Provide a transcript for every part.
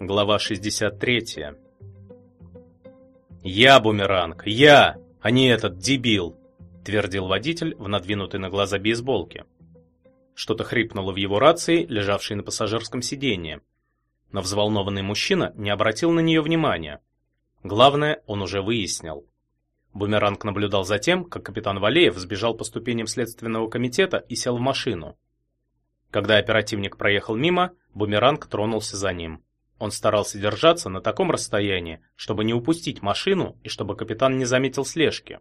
Глава 63. «Я бумеранг! Я, а не этот дебил!» — твердил водитель в надвинутой на глаза бейсболке. Что-то хрипнуло в его рации, лежавшей на пассажирском сиденье. Но взволнованный мужчина не обратил на нее внимания. Главное, он уже выяснил. Бумеранг наблюдал за тем, как капитан Валеев сбежал по ступеням следственного комитета и сел в машину. Когда оперативник проехал мимо, Бумеранг тронулся за ним. Он старался держаться на таком расстоянии, чтобы не упустить машину и чтобы капитан не заметил слежки.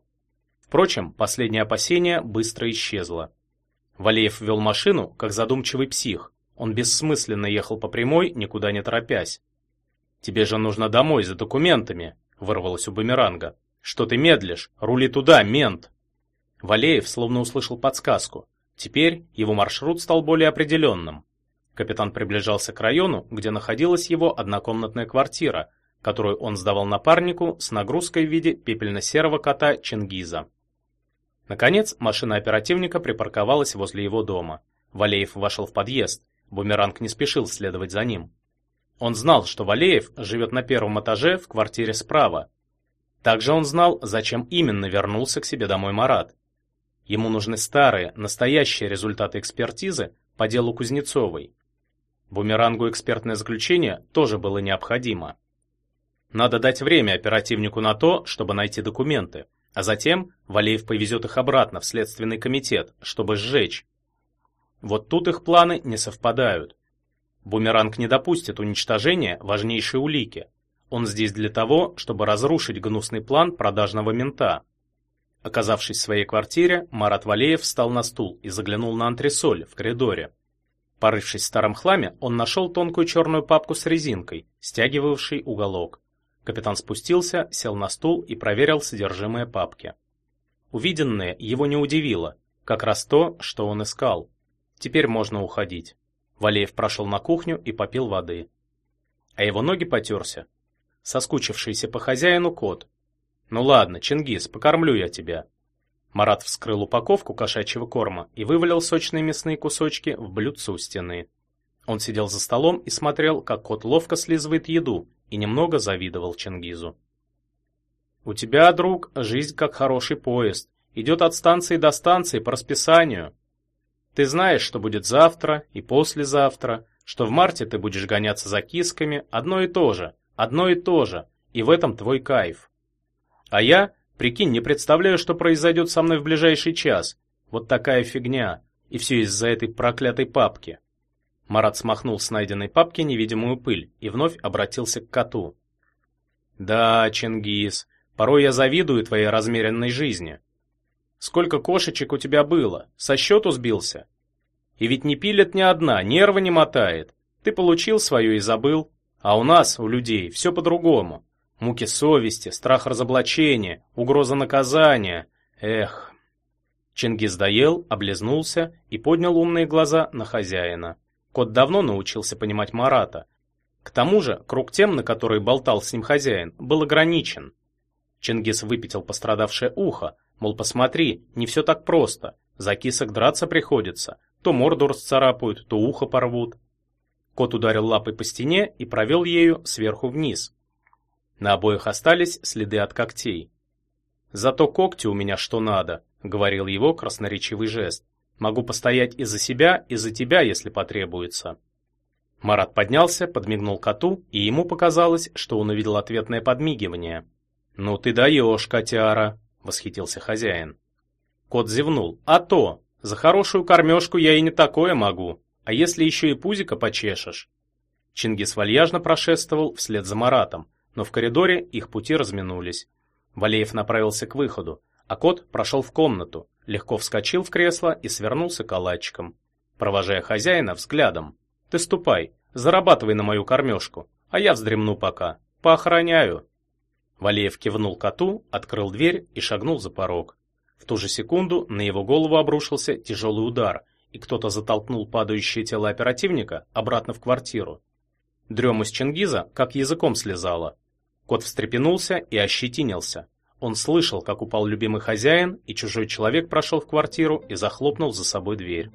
Впрочем, последнее опасение быстро исчезло. Валеев вел машину, как задумчивый псих. Он бессмысленно ехал по прямой, никуда не торопясь. «Тебе же нужно домой за документами», — вырвалось у Бумеранга. «Что ты медлишь? Рули туда, мент!» Валеев словно услышал подсказку. Теперь его маршрут стал более определенным. Капитан приближался к району, где находилась его однокомнатная квартира, которую он сдавал напарнику с нагрузкой в виде пепельно-серого кота Чингиза. Наконец, машина оперативника припарковалась возле его дома. Валеев вошел в подъезд. Бумеранг не спешил следовать за ним. Он знал, что Валеев живет на первом этаже в квартире справа. Также он знал, зачем именно вернулся к себе домой Марат. Ему нужны старые, настоящие результаты экспертизы по делу Кузнецовой. Бумерангу экспертное заключение тоже было необходимо. Надо дать время оперативнику на то, чтобы найти документы, а затем Валеев повезет их обратно в следственный комитет, чтобы сжечь. Вот тут их планы не совпадают. Бумеранг не допустит уничтожения важнейшей улики. Он здесь для того, чтобы разрушить гнусный план продажного мента. Оказавшись в своей квартире, Марат Валеев встал на стул и заглянул на антресоль в коридоре. Порывшись в старом хламе, он нашел тонкую черную папку с резинкой, стягивавшей уголок. Капитан спустился, сел на стул и проверил содержимое папки. Увиденное его не удивило, как раз то, что он искал. Теперь можно уходить. Валеев прошел на кухню и попил воды. А его ноги потерся. Соскучившийся по хозяину кот. «Ну ладно, Чингис, покормлю я тебя», Марат вскрыл упаковку кошачьего корма и вывалил сочные мясные кусочки в блюдце у стены. Он сидел за столом и смотрел, как кот ловко слизывает еду, и немного завидовал Чингизу. «У тебя, друг, жизнь как хороший поезд. Идет от станции до станции по расписанию. Ты знаешь, что будет завтра и послезавтра, что в марте ты будешь гоняться за кисками, одно и то же, одно и то же, и в этом твой кайф. А я Прикинь, не представляю, что произойдет со мной в ближайший час. Вот такая фигня. И все из-за этой проклятой папки. Марат смахнул с найденной папки невидимую пыль и вновь обратился к коту. Да, Чингис, порой я завидую твоей размеренной жизни. Сколько кошечек у тебя было? Со счету сбился? И ведь не пилит ни одна, нервы не мотает. Ты получил свое и забыл. А у нас, у людей, все по-другому. Муки совести, страх разоблачения, угроза наказания. Эх. Чингис доел, облизнулся и поднял умные глаза на хозяина. Кот давно научился понимать Марата. К тому же, круг тем, на которые болтал с ним хозяин, был ограничен. Чингис выпятил пострадавшее ухо, мол, посмотри, не все так просто. За кисок драться приходится. То морду расцарапают, то ухо порвут. Кот ударил лапой по стене и провел ею сверху вниз. На обоих остались следы от когтей. «Зато когти у меня что надо», — говорил его красноречивый жест. «Могу постоять и за себя, и за тебя, если потребуется». Марат поднялся, подмигнул коту, и ему показалось, что он увидел ответное подмигивание. «Ну ты даешь, котяра!» — восхитился хозяин. Кот зевнул. «А то! За хорошую кормежку я и не такое могу. А если еще и пузика почешешь?» Чингис вальяжно прошествовал вслед за Маратом, но в коридоре их пути разминулись. Валеев направился к выходу, а кот прошел в комнату, легко вскочил в кресло и свернулся калачиком, провожая хозяина взглядом. «Ты ступай, зарабатывай на мою кормежку, а я вздремну пока, поохраняю». Валеев кивнул коту, открыл дверь и шагнул за порог. В ту же секунду на его голову обрушился тяжелый удар, и кто-то затолкнул падающее тело оперативника обратно в квартиру. Дрема с Чингиза как языком слезала. Кот встрепенулся и ощетинился. Он слышал, как упал любимый хозяин, и чужой человек прошел в квартиру и захлопнул за собой дверь.